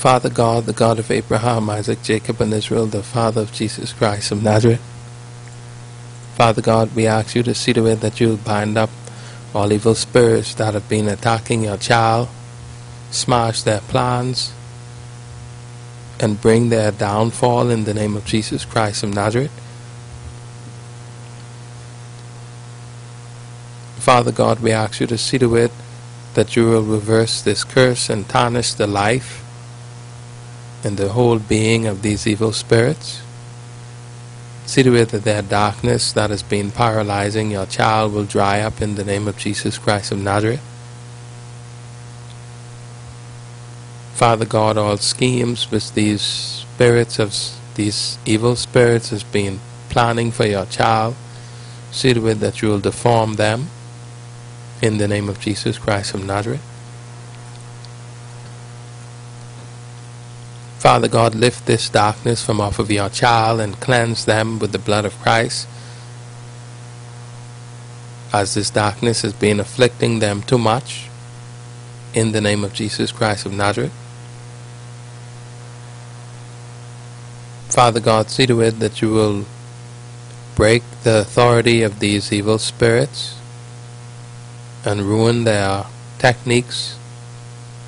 Father God, the God of Abraham, Isaac, Jacob, and Israel, the Father of Jesus Christ of Nazareth. Father God, we ask you to see to it that you'll bind up all evil spirits that have been attacking your child, smash their plans, and bring their downfall in the name of Jesus Christ of Nazareth. Father God, we ask you to see to it that you will reverse this curse and tarnish the life and the whole being of these evil spirits. See to it that their darkness that has been paralyzing your child will dry up in the name of Jesus Christ of Nazareth. Father God, all schemes which these spirits of these evil spirits has been planning for your child, see to it that you will deform them in the name of Jesus Christ of Nazareth. Father God, lift this darkness from off of your child and cleanse them with the blood of Christ. As this darkness has been afflicting them too much, in the name of Jesus Christ of Nazareth. Father God, see to it that you will break the authority of these evil spirits and ruin their techniques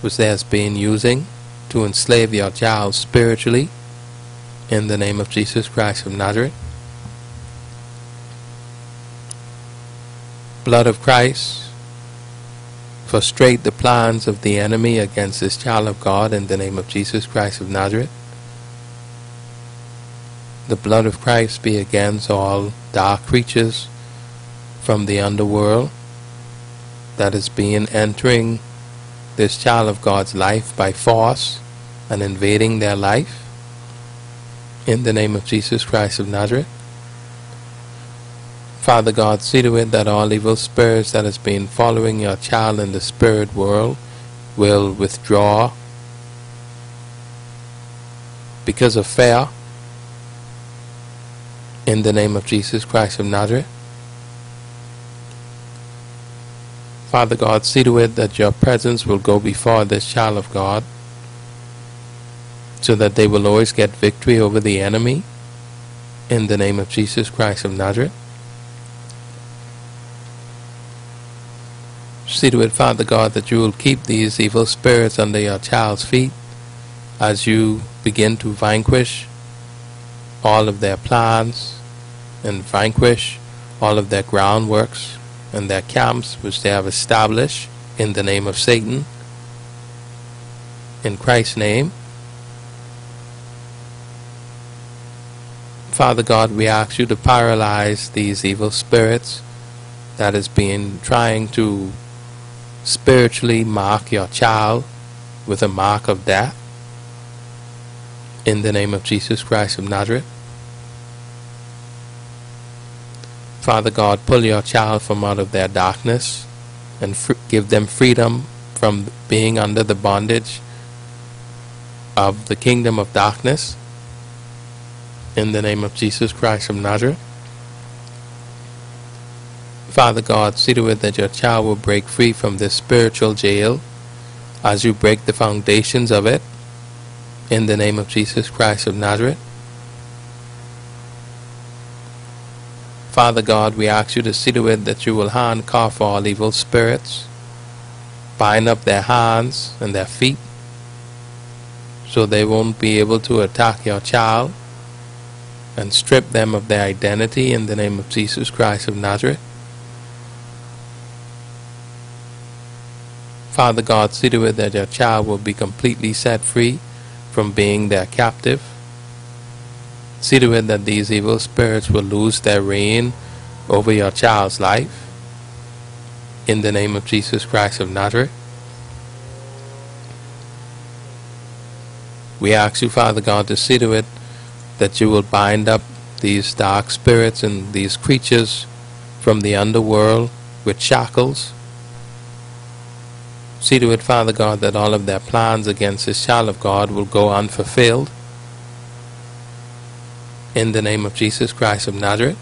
which they have been using to enslave your child spiritually in the name of Jesus Christ of Nazareth. Blood of Christ, frustrate the plans of the enemy against this child of God in the name of Jesus Christ of Nazareth. The blood of Christ be against all dark creatures from the underworld that is being entering this child of God's life by force and invading their life in the name of Jesus Christ of Nazareth. Father God, see to it that all evil spirits that has been following your child in the spirit world will withdraw because of fear in the name of Jesus Christ of Nazareth. Father God, see to it that your presence will go before this child of God so that they will always get victory over the enemy in the name of Jesus Christ of Nazareth. See to it, Father God, that you will keep these evil spirits under your child's feet as you begin to vanquish all of their plans and vanquish all of their groundworks and their camps which they have established in the name of Satan. In Christ's name. Father God, we ask you to paralyze these evil spirits that has been trying to spiritually mark your child with a mark of death. In the name of Jesus Christ of Nazareth. Father God, pull your child from out of their darkness and give them freedom from being under the bondage of the kingdom of darkness in the name of Jesus Christ of Nazareth. Father God, see to it that your child will break free from this spiritual jail as you break the foundations of it in the name of Jesus Christ of Nazareth. Father God, we ask you to see to it that you will handcuff all evil spirits, bind up their hands and their feet so they won't be able to attack your child and strip them of their identity in the name of Jesus Christ of Nazareth. Father God, see to it that your child will be completely set free from being their captive. See to it that these evil spirits will lose their reign over your child's life. In the name of Jesus Christ of Nazareth. We ask you, Father God, to see to it that you will bind up these dark spirits and these creatures from the underworld with shackles. See to it, Father God, that all of their plans against this child of God will go unfulfilled. In the name of Jesus Christ of Nazareth.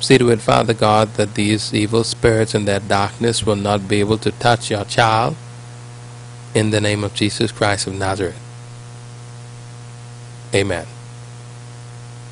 See to it, Father God, that these evil spirits and their darkness will not be able to touch your child. In the name of Jesus Christ of Nazareth. Amen.